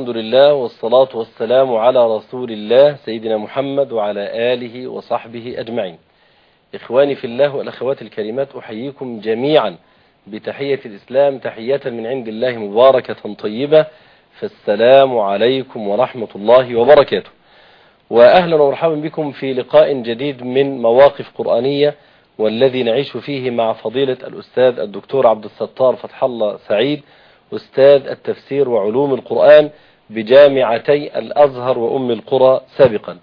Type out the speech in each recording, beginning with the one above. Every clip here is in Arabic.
لله والصلاة والسلام على رسول الله سيدنا محمد وعلى آله وصحبه أجمعين. إخواني في الله والأخوات الكريمات أحييكم جميعا بتحية الإسلام تحية من عند الله مباركة طيبة فالسلام عليكم ورحمة الله وبركاته. وأهلا ومرحبا بكم في لقاء جديد من مواقف قرآنية والذي نعيش فيه مع فضيلة الأستاذ الدكتور عبد الستار فتح الله سعيد أستاذ التفسير وعلوم القرآن بجامعتي الأزهر وأم القرى سابقا.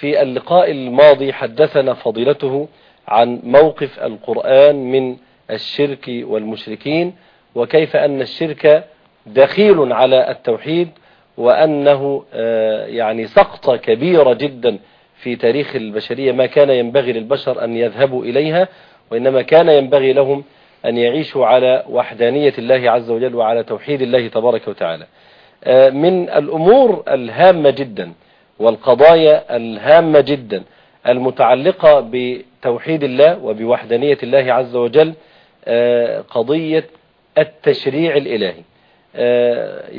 في اللقاء الماضي حدثنا فضيلته عن موقف القرآن من الشرك والمشركين وكيف أن الشرك دخيل على التوحيد وأنه يعني سقطة كبيرة جدا في تاريخ البشرية. ما كان ينبغي للبشر أن يذهبوا إليها وإنما كان ينبغي لهم أن يعيشوا على وحدانية الله عز وجل وعلى توحيد الله تبارك وتعالى. من الأمور الهامة جدا والقضايا الهامة جدا المتعلقة بتوحيد الله وبوحدانية الله عز وجل قضية التشريع الإلهي.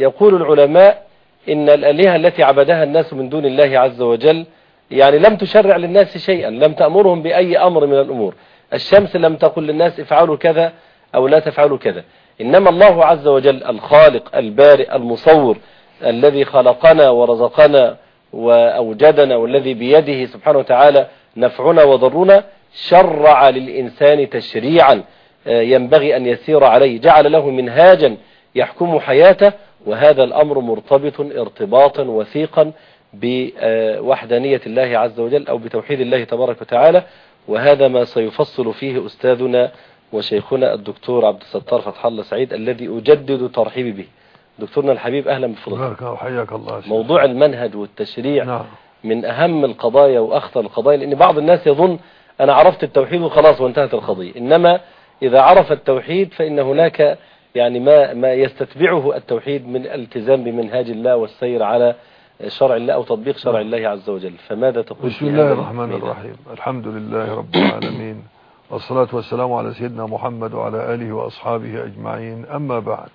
يقول العلماء إن الآلهة التي عبدها الناس من دون الله عز وجل يعني لم تشرع للناس شيئا لم تأمرهم بأي أمر من الأمور. الشمس لم تقل للناس افعلوا كذا أو لا تفعلوا كذا. إنما الله عز وجل الخالق البارئ المصور الذي خلقنا ورزقنا وأوجدنا والذي بيده سبحانه وتعالى نفعنا وضرنا شرع للإنسان تشريعا ينبغي أن يسير عليه. جعل له منهاجا يحكم حياته وهذا الأمر مرتبط ارتباطا وثيقا بوحدانية الله عز وجل أو بتوحيد الله تبارك وتعالى. وهذا ما سيفصل فيه أستاذنا وشيخنا الدكتور عبد الستار فتح الله سعيد الذي أجدد ترحيبي به. دكتورنا الحبيب أهلا بفضلك. وحياك الله موضوع المنهج والتشريع نعم. من أهم القضايا وأخطر القضايا لأن بعض الناس يظن أنا عرفت التوحيد وخلاص وانتهت القضية. إنما إذا عرف التوحيد فإن هناك يعني ما ما يستتبعه التوحيد من الالتزام بمنهاج الله والسير على شرع الله أو تطبيق شرع الله عز وجل. فماذا تقول بسم الله الرحمن الرحيم. الحمد لله رب العالمين. والصلاة والسلام على سيدنا محمد وعلى آله وأصحابه أجمعين. أما بعد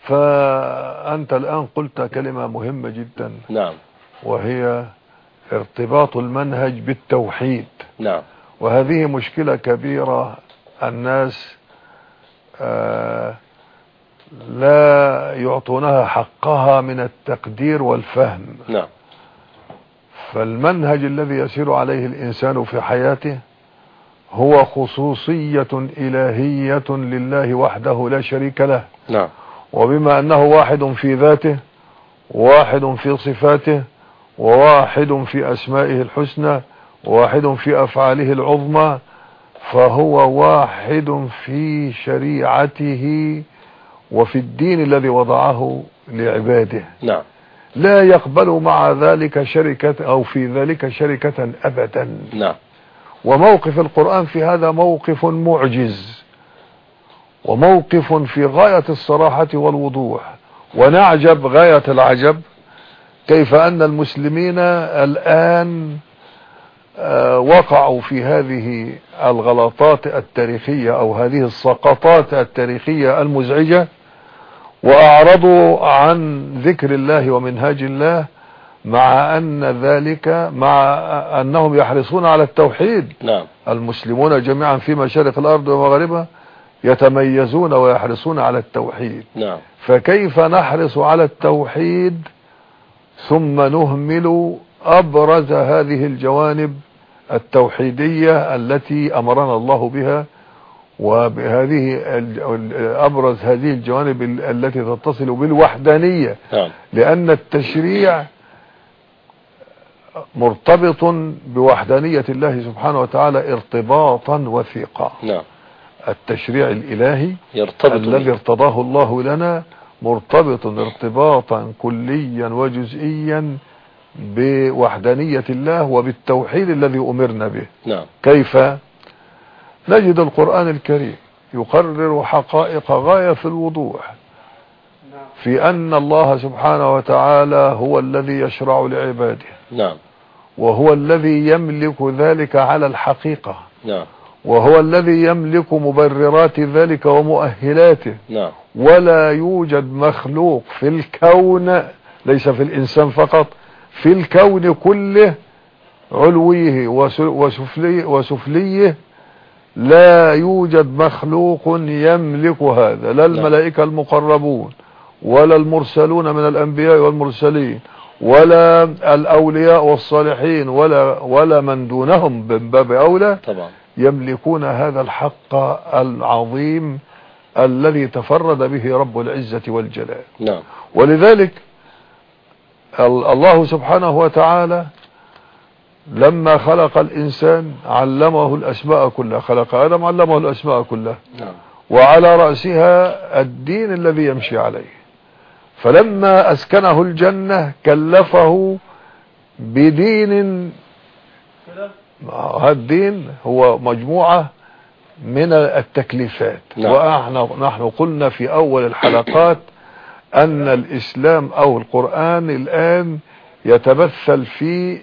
فأنت الآن قلت كلمة مهمة جدا. نعم. وهي ارتباط المنهج بالتوحيد. نعم. وهذه مشكلة كبيرة. الناس آه لا يعطونها حقها من التقدير والفهم. نعم. فالمنهج الذي يسير عليه الإنسان في حياته هو خصوصية إلهية لله وحده لا شريك له. نعم. وبما أنه واحد في ذاته واحد في صفاته وواحد في أسمائه الحسنى واحد في أفعاله العظمى فهو واحد في شريعته وفي الدين الذي وضعه لعباده. نعم. لا يقبل مع ذلك شركة أو في ذلك شركة أبدا. نعم. وموقف القرآن في هذا موقف معجز. وموقف في غاية الصراحة والوضوح. ونعجب غاية العجب كيف أن المسلمين الآن وقعوا في هذه الغلطات التاريخية أو هذه السقطات التاريخية المزعجة وأعرضوا عن ذكر الله ومنهاج الله مع أن ذلك مع أنهم يحرصون على التوحيد. نعم. المسلمون جميعا في مشارق الأرض ومغاربها يتميزون ويحرصون على التوحيد. نعم. فكيف نحرص على التوحيد ثم نهمل أبرز هذه الجوانب التوحيدية التي أمرنا الله بها وبهذه أبرز هذه الجوانب التي تتصل بالوحدانية. نعم. لأن التشريع مرتبط بوحدانية الله سبحانه وتعالى ارتباطا وثيقا. نعم. التشريع الإلهي يرتبط الذي. ارتضاه الله لنا مرتبط ارتباطا كليا وجزئيا بوحدانية الله وبالتوحيد الذي أمرنا به. نعم. كيف؟ نجد القرآن الكريم يقرر حقائق غاية في الوضوح في أن الله سبحانه وتعالى هو الذي يشرع لعباده. نعم. وهو الذي يملك ذلك على الحقيقة. نعم. وهو الذي يملك مبررات ذلك ومؤهلاته. نعم. ولا يوجد مخلوق في الكون ليس في الإنسان فقط في الكون كله علويه وس- وسفليه, وسفليه لا يوجد مخلوق يملك هذا لا الملائكة المقربون ولا المرسلون من الأنبياء والمرسلين ولا الأولياء والصالحين ولا ولا من دونهم من باب أولى طبعا. يملكون هذا الحق العظيم الذي تفرد به رب العزة والجلال. نعم. ولذلك ال- الله سبحانه وتعالى لما خلق الإنسان علمه الأسماء كلها. خلق آدم علمه الأسماء كلها. نعم. وعلى رأسها الدين الذي يمشي عليه. فلما أسكنه الجنة كلفه بدين. هذا الدين هو مجموعة من التكليفات. نعم. ونحن نحن قلنا في أول الحلقات أن الإسلام أو القرآن الآن يتمثل في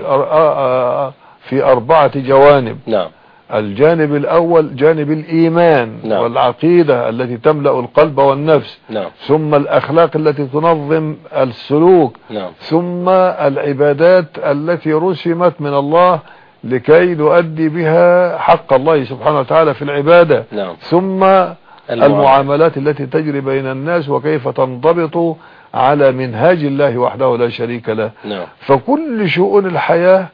آ- في أربعة جوانب. نعم. الجانب الأول جانب الإيمان نعم. والعقيدة التي تملأ القلب والنفس. نعم. ثم الأخلاق التي تنظم السلوك. نعم. ثم العبادات التي رسمت من الله لكي نؤدي بها حق الله سبحانه وتعالى في العبادة. نعم. ثم المعاملات التي تجري بين الناس وكيف تنضبط على منهاج الله وحده لا شريك له. نعم. فكل شؤون الحياة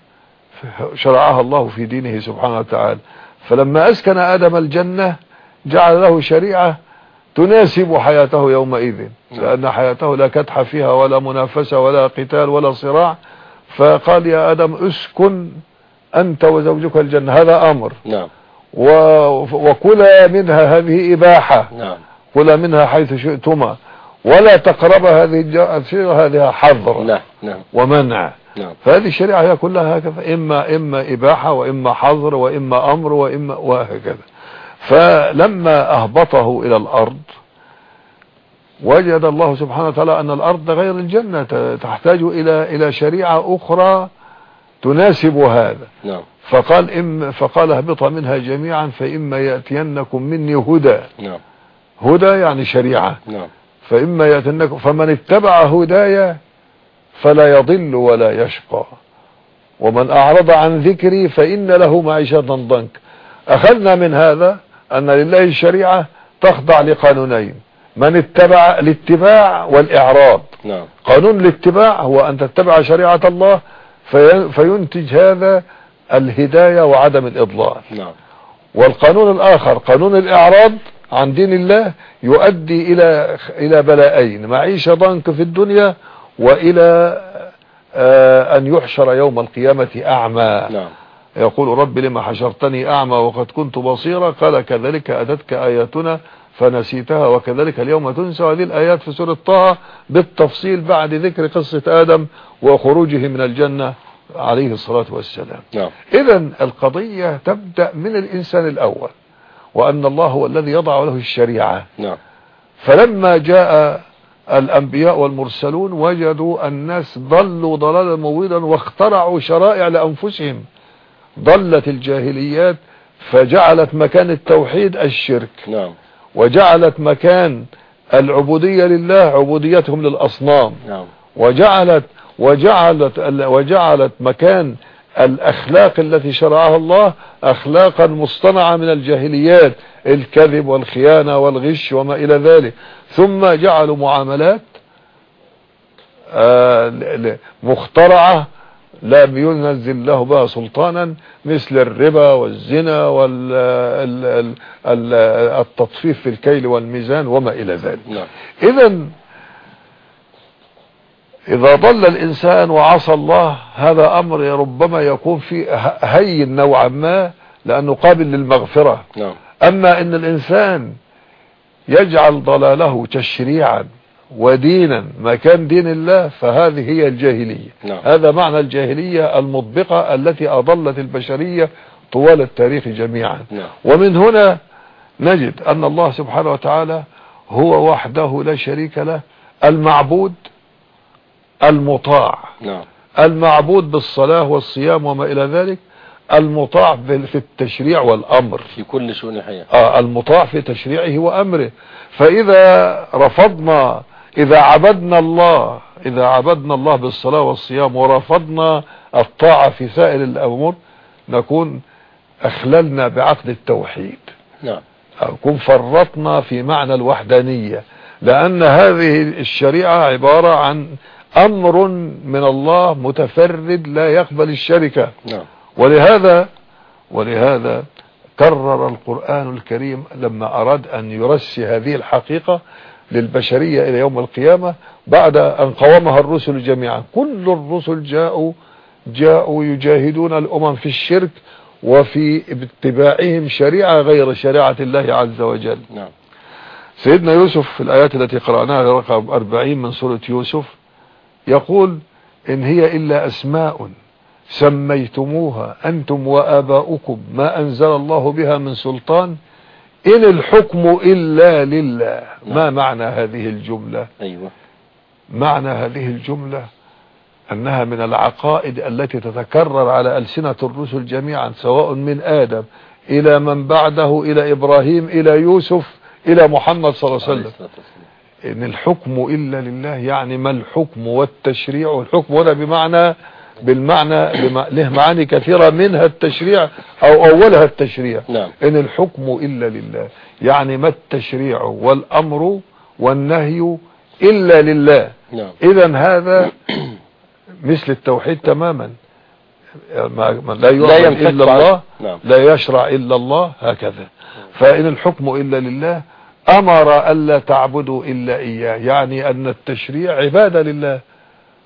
شرعها الله في دينه سبحانه وتعالى. فلما أسكن آدم الجنة جعل له شريعة تناسب حياته يومئذ. نعم. لأن حياته لا كدح فيها ولا منافسة ولا قتال ولا صراع. فقال يا آدم أسكن أنت وزوجك الجنة. هذا أمر. نعم. وكلا منها هذه إباحة. نعم. كلا منها حيث شئتما. ولا تقرب هذه الج- هذه حظر نعم نعم. ومنع. نعم. فهذه الشريعة هي كلها هكذا إما إما إباحة وإما حظر وإما أمر وإما وهكذا. فلما أهبطه إلى الأرض وجد الله سبحانه وتعالى أن الأرض غير الجنة تحتاج إلى إلى شريعة أخرى تناسب هذا. نعم. فقال إم فقال اهبطا منها جميعا فإما يأتينكم مني هدى. نعم. هدى يعني شريعة. نعم. فإما يأتينكم فمن اتبع هدايا فلا يضل ولا يشقى. ومن أعرض عن ذكري فإن له معيشة ضنك أخذنا من هذا أن لله الشريعة تخضع لقانونين. من اتبع الاتباع والإعراض. نعم. قانون الاتباع هو أن تتبع شريعة الله في فينتج هذا الهداية وعدم الإضلال. نعم. والقانون الآخر قانون الإعراض عن دين الله يؤدي إلى إلى بلاءين. معيشة ضنك في الدنيا وإلى آه، أن يحشر يوم القيامة أعمى. نعم. يقول رب لما حشرتني أعمى وقد كنت بصيرا؟ قال كذلك أتتك آياتنا فنسيتها وكذلك اليوم تنسى. هذه الآيات في سورة طه بالتفصيل بعد ذكر قصة آدم وخروجه من الجنة عليه الصلاة والسلام. نعم. إذا القضية تبدأ من الإنسان الأول. وأن الله هو الذي يضع له الشريعة. نعم. فلما جاء الأنبياء والمرسلون وجدوا الناس ضلوا ضلالا مويلا واخترعوا شرائع لأنفسهم. ضلت الجاهليات فجعلت مكان التوحيد الشرك. نعم. وجعلت مكان العبودية لله عبوديتهم للأصنام. نعم. وجعلت وجعلت وجعلت مكان الأخلاق التي شرعها الله أخلاقا مصطنعة من الجاهليات الكذب والخيانة والغش وما إلى ذلك. ثم جعلوا معاملات آه، مخترعة لم ينزل له بها سلطانا مثل الربا والزنا والتطفيف في الكيل والميزان وما إلى ذلك. نعم. إذا ضل الإنسان وعصى الله هذا أمر ربما يكون فيه ه- هين نوعا ما لأنه قابل للمغفرة. نعم. أما إن الإنسان يجعل ضلاله تشريعا ودينا مكان دين الله فهذه هي الجاهلية. نعم. هذا معنى الجاهلية المطبقة التي أضلت البشرية طوال التاريخ جميعا. نعم. ومن هنا نجد أن الله سبحانه وتعالى هو وحده لا شريك له المعبود المطاع. نعم. المعبود بالصلاة والصيام وما إلى ذلك المطاع في التشريع والأمر. في كل شؤون الحياة. آه المطاع في تشريعه وأمره. فإذا رفضنا إذا عبدنا الله إذا عبدنا الله بالصلاة والصيام ورفضنا الطاعة في سائر الأمور نكون أخللنا بعقد التوحيد. نعم. نكون فرطنا في معنى الوحدانية. لأن هذه الشريعة عبارة عن أمر من الله متفرد لا يقبل الشركة. نعم. ولهذا ولهذا كرر القرآن الكريم لما أراد أن يرسي هذه الحقيقة للبشرية إلى يوم القيامة بعد أن قومها الرسل جميعا. كل الرسل جاءوا جاءوا يجاهدون الأمم في الشرك وفي اتباعهم شريعة غير شريعة الله عز وجل. نعم. سيدنا يوسف في الآيات التي قرأناها رقم 40 من سورة يوسف يقول إن هي إلا أسماء سميتموها أنتم وآباؤكم ما أنزل الله بها من سلطان إن الحكم إلا لله. ما معنى هذه الجملة؟ أيوة. معنى هذه الجملة أنها من العقائد التي تتكرر على ألسنة الرسل جميعا سواء من آدم إلى من بعده إلى إبراهيم إلى يوسف إلى محمد صلى الله عليه عليه وسلم إن الحكم إلا لله يعني ما الحكم والتشريع؟ والحكم هنا بمعنى بالمعنى له معاني كثيرة منها التشريع أو أولها التشريع. نعم. إن الحكم إلا لله يعني ما التشريع والأمر والنهي إلا لله. نعم. إذا هذا مثل التوحيد تماما. ما لا لا يعبد ينفك إلا عن- الله نعم. لا يشرع إلا الله هكذا. فإن الحكم إلا لله أمر ألا تعبدوا إلا إياه يعني أن التشريع عبادة لله.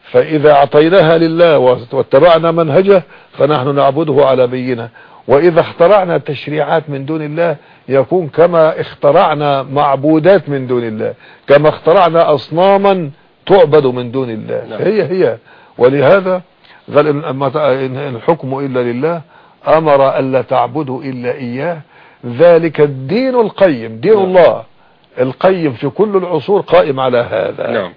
فإذا أعطيناها لله واتبعنا منهجه فنحن نعبده على بينة. وإذا اخترعنا تشريعات من دون الله يكون كما اخترعنا معبودات من دون الله كما اخترعنا أصناما تعبد من دون الله. نعم. هي هي. ولهذا قال إن الحكم إلا لله أمر ألا تعبدوا إلا إياه. ذلك الدين القيم دين نعم. الله. القيم في كل العصور قائم على هذا. نعم.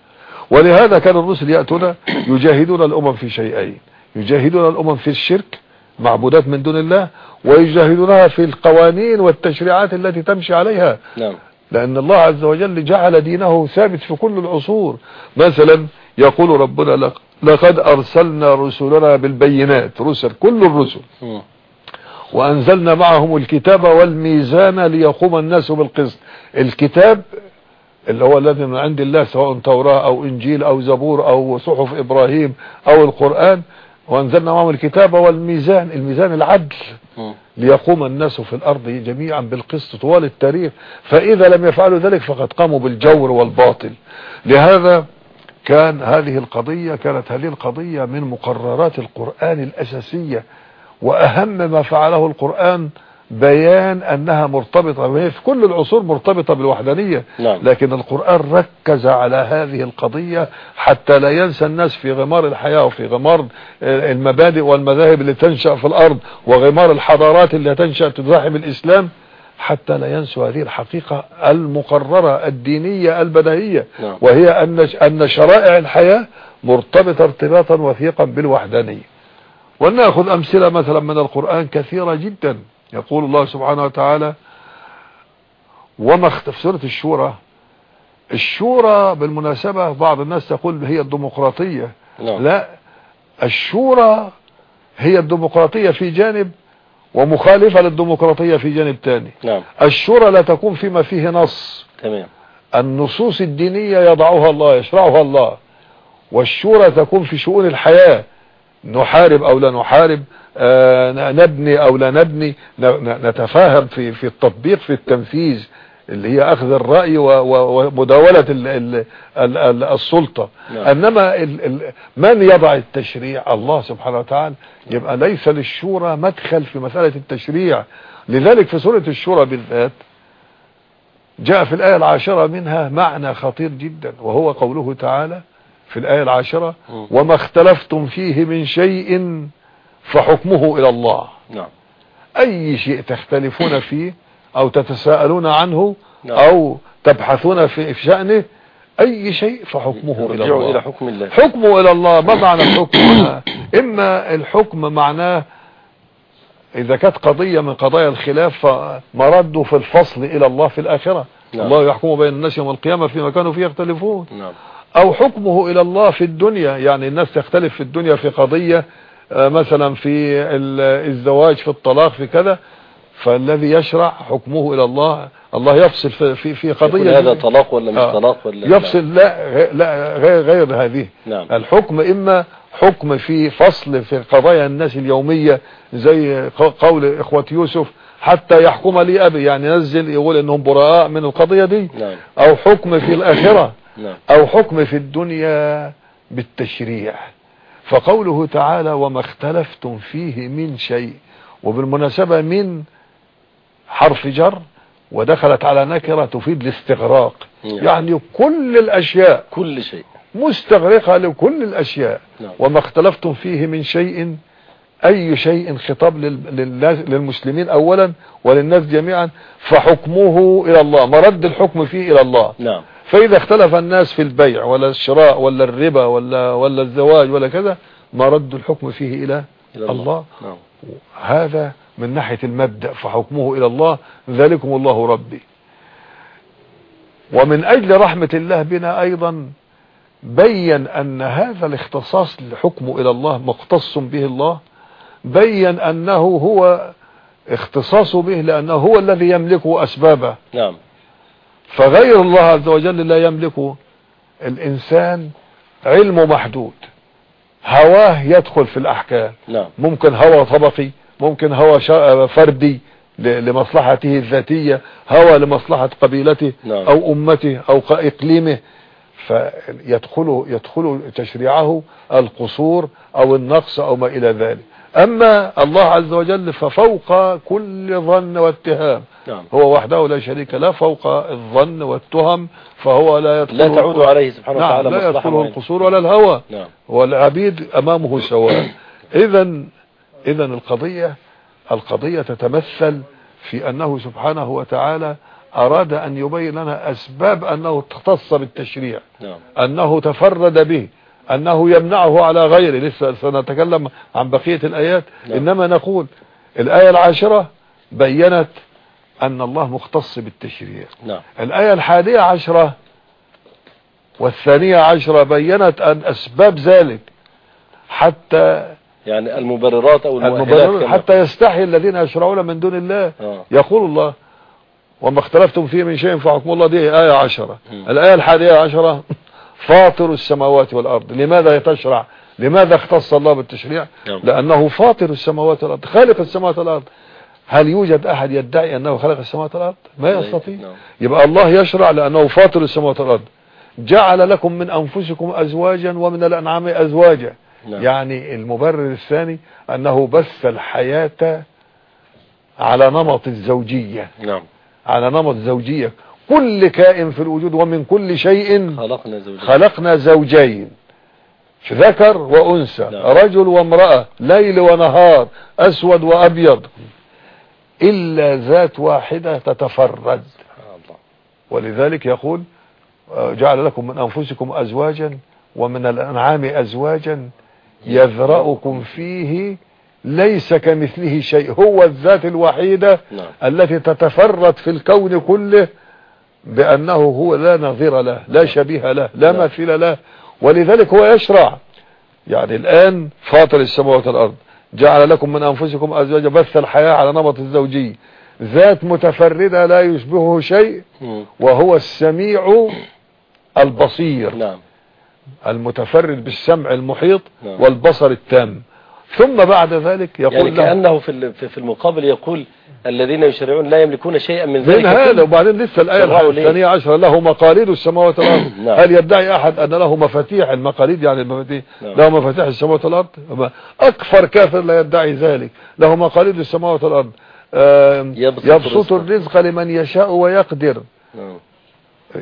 ولهذا كان الرسل يأتون يجاهدون الأمم في شيئين. يجاهدون الأمم في الشرك معبودات من دون الله ويجاهدونها في القوانين والتشريعات التي تمشي عليها. نعم. لأن الله عز وجل جعل دينه ثابت في كل العصور. مثلا يقول ربنا لق- لقد أرسلنا رسلنا بالبينات رسل كل الرسل. وأنزلنا معهم الكتاب والميزان ليقوم الناس بالقسط. الكتاب اللي هو الذي من عند الله سواء توراة أو إنجيل أو زبور أو صحف إبراهيم أو القرآن وأنزلنا معهم الكتاب والميزان. الميزان العدل. ليقوم الناس في الأرض جميعا بالقسط طوال التاريخ. فإذا لم يفعلوا ذلك فقد قاموا بالجور والباطل. لهذا كان هذه القضية كانت هذه القضية من مقررات القرآن الأساسية. وأهم ما فعله القرآن بيان أنها مرتبطة وهي في كل العصور مرتبطة بالوحدانية. نعم. لكن القرآن ركز على هذه القضية حتى لا ينسى الناس في غمار الحياة وفي غمار المبادئ والمذاهب اللي تنشأ في الأرض وغمار الحضارات اللي تنشأ تزاحم الإسلام حتى لا ينسوا هذه الحقيقة المقررة الدينية البديهية نعم. وهي أن أن شرائع الحياة مرتبطة ارتباطا وثيقا بالوحدانية. ولنأخذ أمثلة مثلا من القرآن كثيرة جدا. يقول الله سبحانه وتعالى وما اخت- في سورة الشورى. الشورى بالمناسبة بعض الناس تقول هي الديمقراطية. نعم. لا الشورى هي الديمقراطية في جانب ومخالفة للديمقراطية في جانب تاني. نعم. الشورى لا تكون فيما فيه نص. تمام. النصوص الدينية يضعها الله يشرعها الله. والشورى تكون في شؤون الحياة. نحارب أو لا نحارب آه، نبني أو لا نبني نتفاهم في في التطبيق في التنفيذ اللي هي أخذ الرأي ومداولة ال- ال- ال- ال- السلطة. نعم. أنما من يضع التشريع؟ الله سبحانه وتعالى. يبقى ليس للشورى مدخل في مسألة التشريع. لذلك في سورة الشورى بالذات جاء في الآية العاشرة منها معنى خطير جدا وهو قوله تعالى في الآية العاشرة. وما اختلفتم فيه من شيء فحكمه إلى الله. نعم. أي شيء تختلفون فيه أو تتساءلون عنه نعم. أو تبحثون في شأنه أي شيء فحكمه إلى الله. إلى حكم الله. حكمه إلى الله ما معنى الحكم إما الحكم معناه إذا كانت قضية من قضايا الخلاف فمرده في الفصل إلى الله في الآخرة. نعم. الله يحكم بين الناس يوم القيامة فيما كانوا فيه يختلفون. نعم. أو حكمه إلى الله في الدنيا. يعني الناس تختلف في الدنيا في قضية آه، مثلا في ال- الزواج في الطلاق في كذا. فالذي يشرع حكمه إلى الله الله يفصل في في, في قضية هذا طلاق ولا مش آه. طلاق ولا يفصل لا لا غير, غير هذه. نعم. الحكم إما حكم في فصل في قضايا الناس اليومية زي قول إخوة يوسف حتى يحكم لي أبي. يعني ينزل يقول إنهم براء من القضية دي. نعم. أو حكم في الآخرة. نعم أو حكم في الدنيا بالتشريع. فقوله تعالى وما اختلفتم فيه من شيء. وبالمناسبة من حرف جر ودخلت على نكرة تفيد الاستغراق. نعم. يعني كل الأشياء كل شيء. مستغرقة لكل الأشياء. نعم. وما اختلفتم فيه من شيء. أي شيء خطاب للمسلمين اولا وللناس جميعا فحكمه إلى الله مرد الحكم فيه إلى الله. نعم. فإذا اختلف الناس في البيع ولا الشراء ولا الربا ولا ولا الزواج ولا كذا مرد الحكم فيه إلى إلى الله. نعم. هذا من ناحية المبدأ فحكمه إلى الله ذلكم الله ربي. ومن أجل رحمة الله بنا أيضا بين أن هذا الاختصاص لحكمه إلى الله مختص به الله بين أنه هو اختصاصه به لأنه هو الذي يملكه أسبابه. نعم. فغير الله عز وجل لا يملكه الإنسان علمه محدود. هواه يدخل في الأحكام. نعم. ممكن هوى طبقي ممكن هوى فردي لمصلحته الذاتية هوى لمصلحة قبيلته نعم. أو أمته أو إقليمه. فيدخل يدخل تشريعه القصور أو النقص أو ما إلى ذلك. أما الله عز وجل ففوق كل ظن واتهام نعم. هو وحده لا شريك له فوق الظن والتهم فهو لا يدخل لا تعود عليه سبحانه نعم وتعالى لا يدخله. القصور ولا الهوى. نعم. والعبيد أمامه سواء. اذا اذا القضية القضية تتمثل في أنه سبحانه وتعالى أراد أن يبين لنا أسباب أنه اختص بالتشريع. نعم. أنه تفرد به. أنه يمنعه على غيره. لسه سنتكلم عن بقية الآيات. نعم. إنما نقول الآية العاشرة بينت أن الله مختص بالتشريع. نعم. الآية الحادية عشرة والثانية عشرة بينت أن أسباب ذلك حتى يعني المبررات أو المؤهلات المبرر كما- حتى يستحي الذين يشرعون من دون الله. آه. يقول الله وما اختلفتم فيه من شيء فحكم الله. دي آية عشرة. الآية الحادية عشرة فاطر السماوات والأرض. لماذا تشرع لماذا اختص الله بالتشريع؟ نعم. لأنه فاطر السماوات والأرض. خالق السماوات والأرض. هل يوجد أحد يدعي أنه خلق السماوات والأرض؟ ما يستطيع. نعم. يبقى الله يشرع لأنه فاطر السماوات والأرض. جعل لكم من أنفسكم أزواجا ومن الأنعام أزواجا. نعم. يعني المبرر الثاني أنه بث الحياة على نمط الزوجية. نعم. على نمط زوجية. كل كائن في الوجود ومن كل شيء خلقنا زوجين. خلقنا زوجين. ذكر وأنثى نعم. رجل وامرأة ليل ونهار أسود وأبيض. إلا ذات واحدة تتفرد. ولذلك يقول آه، جعل لكم من أنفسكم أزواجا ومن الأنعام أزواجا يذرأكم فيه ليس كمثله شيء. هو الذات الوحيدة نعم. التي تتفرد في الكون كله بأنه هو لا نظير له لا شبيه له لا. مثيل له ولذلك هو يشرع يعني الآن فاطر السماوات والأرض جعل لكم من أنفسكم أزواجا بث الحياة على نمط الزوجي ذات متفردة لا يشبهه شيء. وهو السميع البصير نعم المتفرد بالسمع المحيط نعم. والبصر التام ثم بعد ذلك يقول يعني كأنه في في المقابل يقول الذين يشرعون لا يملكون شيئا من ذلك من هذا. وبعدين لسه الآية؟ الثانية عشرة له مقاليد السماوات والأرض نعم. هل يدعي أحد أن له مفاتيح المقاليد يعني المفاتيح نعم. له مفاتيح السماوات والأرض أكفر كافر لا يدعي ذلك له مقاليد السماوات والأرض يبسط يبسط الرزق. الرزق لمن يشاء ويقدر نعم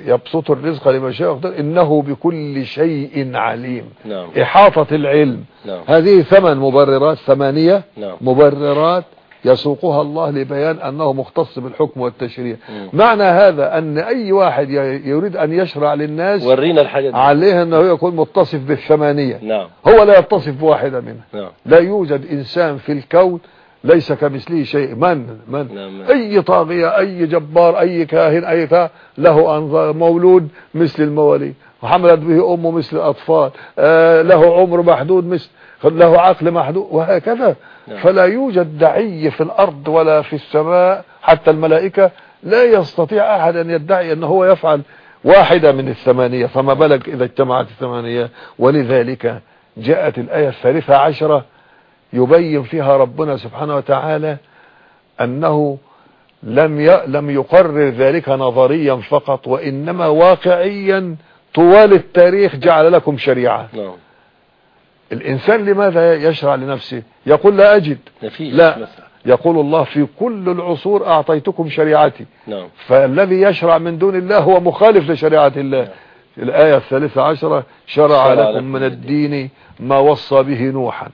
يبسط الرزق لمن يشاء ويقدر. إنه بكل شيء عليم. نعم. إحاطة العلم. نعم. هذه ثمان مبررات ثمانية نعم. مبررات يسوقها الله لبيان أنه مختص بالحكم والتشريع. مم. معنى هذا أن أي واحد يريد أن يشرع للناس ورينا الحاجة دي. عليه أنه يكون متصف بالثمانية. نعم. هو لا يتصف بواحدة منها. نعم. لا يوجد إنسان في الكون ليس كمثله شيء. من؟ من؟ نعم. أي طاغية أي جبار أي كاهن أي تا له أنظار. مولود مثل المواليد وحملت به أمه مثل الأطفال. آه له عمر محدود مثل له عقل محدود وهكذا. نعم. فلا يوجد دعي في الأرض ولا في السماء. حتى الملائكة لا يستطيع أحد أن يدعي ان هو يفعل واحدة من الثمانية. فما بالك إذا اجتمعت الثمانية؟ ولذلك جاءت الآية الثالثة عشرة يبين فيها ربنا سبحانه وتعالى أنه لم. لم يقرر ذلك نظريا فقط وإنما واقعيا طوال التاريخ جعل لكم شريعة. نعم. الإنسان لماذا يشرع لنفسه؟ يقول لا أجد. لا مثلا. يقول الله في كل العصور أعطيتكم شريعتي. نعم. فالذي يشرع من دون الله هو مخالف لشريعة الله. الآية الثالثة عشرة شرع شرع لكم من الدين ما وصى به نوحا.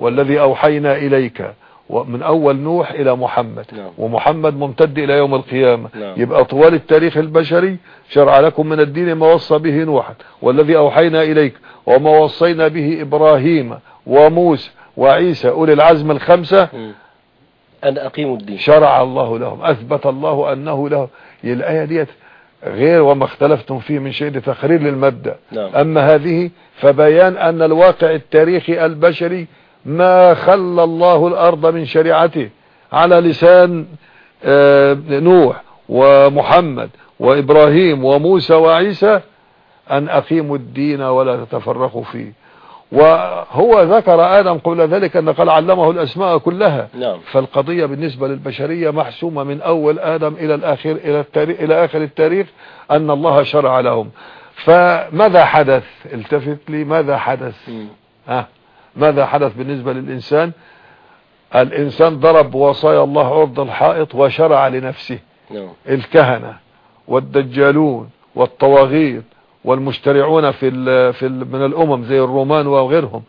والذي أوحينا إليك. ومن أول نوح إلى محمد. نعم. ومحمد ممتد إلى يوم القيامة. نعم. يبقى طوال التاريخ البشري شرع لكم من الدين ما وصى به نوحا. والذي أوحينا إليك وما وصينا به إبراهيم وموسى وعيسى أولي العزم الخمسة. مم. أن أقيموا الدين. شرع الله لهم. أثبت الله أنه له الآية ديت غير وما اختلفتم فيه من شيء ده تقرير للمبدأ. نعم. أما هذه فبيان أن الواقع التاريخي البشري ما خلى الله الأرض من شريعته على لسان آه، نوح ومحمد وإبراهيم وموسى وعيسى أن أقيموا الدين ولا تتفرقوا فيه. وهو ذكر آدم قبل ذلك أن قال علمه الأسماء كلها. نعم. فالقضية بالنسبة للبشرية محسومة من أول آدم إلى الآخر إلى التاريخ إلى آخر التاريخ أن الله شرع لهم. فماذا حدث؟ التفت لي ماذا حدث؟ مم. ها؟ ماذا حدث بالنسبة للإنسان؟ الإنسان ضرب وصايا الله عرض الحائط وشرع لنفسه. نعم. الكهنة والدجالون والطواغيت والمشترعون في ال في ال من الأمم زي الرومان وغيرهم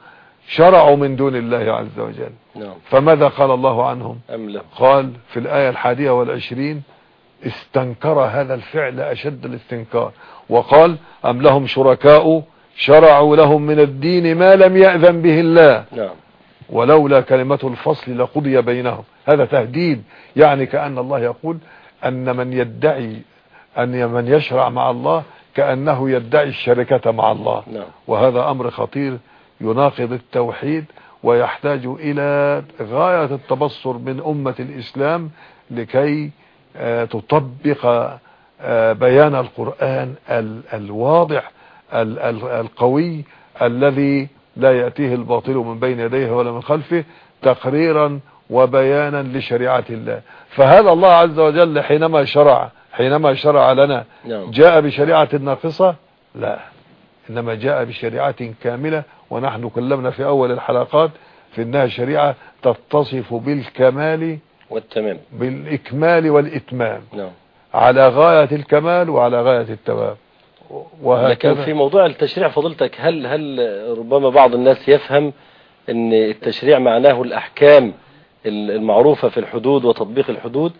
شرعوا من دون الله عز وجل. نعم. فماذا قال الله عنهم؟ أم له قال في الآية الحادية والعشرين استنكر هذا الفعل أشد الاستنكار. وقال أم لهم شركاء شرعوا لهم من الدين ما لم يأذن به الله. نعم. ولولا كلمة الفصل لقضي بينهم. هذا تهديد. يعني كأن الله يقول أن من يدعي أن من يشرع مع الله كأنه يدعي الشركة مع الله. نعم. وهذا أمر خطير يناقض التوحيد ويحتاج إلى غاية التبصر من أمة الإسلام لكي آه، تطبق آه، بيان القرآن ال- الواضح ال- ال- القوي الذي لا يأتيه الباطل من بين يديه ولا من خلفه تقريرا وبيانا لشريعة الله. فهذا الله عز وجل حينما شرع حينما شرع لنا نعم. جاء بشريعة ناقصة؟ لا. إنما جاء بشريعة كاملة ونحن كلمنا في أول الحلقات في أنها شريعة تتصف بالكمال والتمام. بالإكمال والإتمام. نعم. على غاية الكمال وعلى غاية التمام. لكن في موضوع التشريع فضيلتك هل هل ربما بعض الناس يفهم إن التشريع معناه الأحكام المعروفة في الحدود وتطبيق الحدود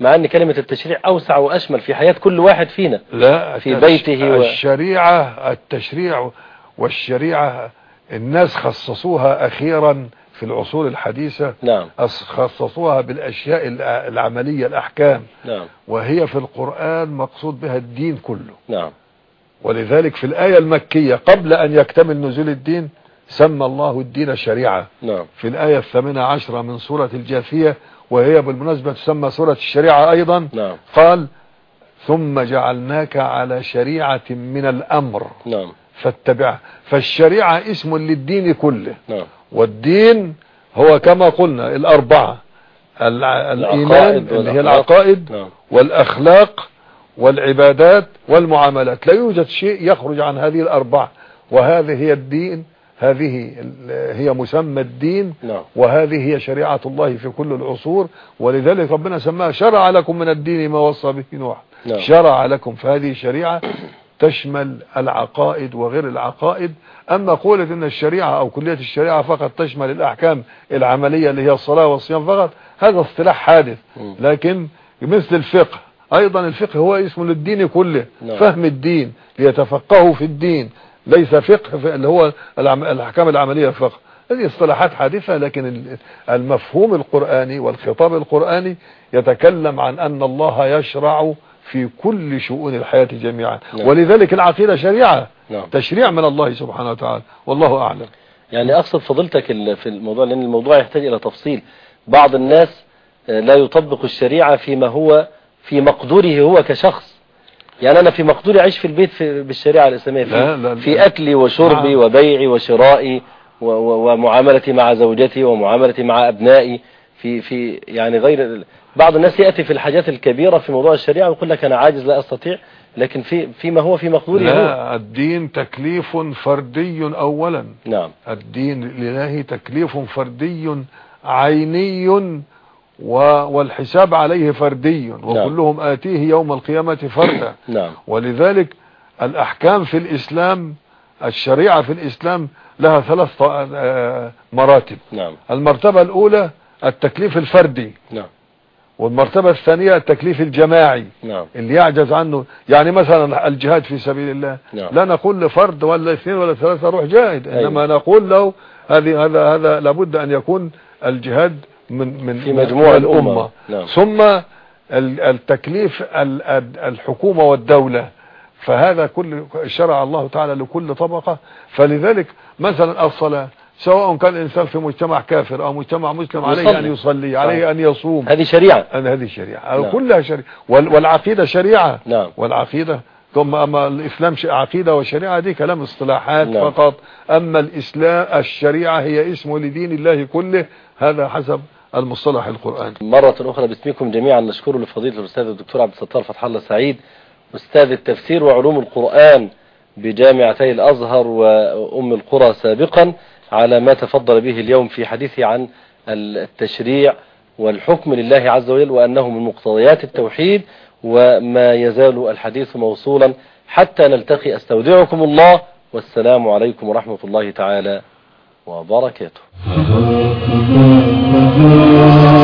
مع إن كلمة التشريع أوسع وأشمل في حياة كل واحد فينا لا في بيته و- الشريعة التشريع والشريعة الناس خصصوها أخيرا في العصور الحديثة نعم. خصصوها بالأشياء الع- العملية الأحكام. نعم. وهي في القرآن مقصود بها الدين كله. نعم. ولذلك في الآية المكية قبل أن يكتمل نزول الدين سمى الله الدين شريعة. نعم. في الآية الثامنة عشرة من سورة الجاثية وهي بالمناسبة تسمى سورة الشريعة أيضا نعم. قال ثم جعلناك على شريعة من الأمر. نعم. فاتبعها فالشريعة اسم للدين كله. نعم. والدين هو كما قلنا الأربعة. الإيمان اللي هي. العقائد نعم. والأخلاق والعبادات والمعاملات. لا يوجد شيء يخرج عن هذه الأربعة وهذه هي الدين هذه هي مسمى الدين نعم. وهذه هي شريعة الله في كل العصور. ولذلك ربنا سماها شرع لكم من الدين ما وصى به نوح. نعم. شرع لكم. فهذه شريعة تشمل العقائد وغير العقائد. أما قولة أن الشريعة أو كلية الشريعة فقط تشمل الأحكام العملية اللي هي الصلاة والصيام فقط هذا اصطلاح حادث. لكن مثل الفقه أيضا الفقه هو اسم للدين كله. نعم. فهم الدين ليتفقهوا في الدين. ليس فقه في- اللي هو العم- الأحكام العملية فقط هذه اصطلاحات حادثة لكن ال- المفهوم القرآني والخطاب القرآني يتكلم عن أن الله يشرع في كل شؤون الحياة جميعا. نعم. ولذلك العقيدة شريعة. نعم. تشريع من الله سبحانه وتعالى. والله أعلم. يعني أقصد فضيلتك ال- في الموضوع لأن الموضوع يحتاج إلى تفصيل. بعض الناس آه، لا يطبق الشريعة فيما هو في مقدوره هو كشخص. يعني أنا في مقدوري أعيش في البيت في بالشريعة الإسلامية. في, لا، لا،. في أكلي وشربي نعم. وبيعي وشرائي ومعاملتي مع زوجتي ومعاملتي مع أبنائي. في في يعني غير بعض الناس يأتي في الحاجات الكبيرة في موضوع الشريعة ويقول لك أنا عاجز لا أستطيع. لكن في فيما هو في مقدوره هو. لا الدين تكليف فردي أولا. نعم. الدين الإلهي تكليف فردي عيني والحساب عليه فردي وكلهم آتيه يوم القيامة فردا. نعم. ولذلك الأحكام في الإسلام الشريعة في الإسلام لها ثلاث آه، مراتب. نعم. المرتبة الأولى التكليف الفردي. نعم. والمرتبة الثانية التكليف الجماعي. نعم. اللي يعجز عنه. يعني مثلا الجهاد في سبيل الله. نعم. لا نقول لفرد ولا اثنين ولا ثلاثة روح جاهد. أيوة. انما نقول له هذه هذا هذا لابد أن يكون الجهاد من من في مجموع من الأمة. نعم. ثم ال- التكليف ال- ال- الحكومة والدولة فهذا كل شرع الله تعالى لكل طبقة فلذلك مثلا الصلاة سواء كان الإنسان في مجتمع كافر أو مجتمع مسلم عليه. أن يصلي. عليه أن يصوم هذه شريعة أن هذه الشريعة نعم. كلها شريعة وال- والعقيدة شريعة نعم والعقيدة ثم أما الإسلام عقيدة وشريعة دي كلام اصطلاحات نعم. فقط أما الإسلام الشريعة هي اسم لدين الله كله هذا حسب المصطلح القرآني مرة أخرى باسمكم جميعا نشكر لفضيلة الأستاذ الدكتور عبد الستار فتح الله سعيد أستاذ التفسير وعلوم القرآن بجامعتي الأزهر وأم القرى سابقا على ما تفضل به اليوم في حديثه عن التشريع والحكم لله عز وجل وأنه من مقتضيات التوحيد وما يزال الحديث موصولا حتى نلتقي. أستودعكم الله والسلام عليكم ورحمة الله تعالى. وبركاته.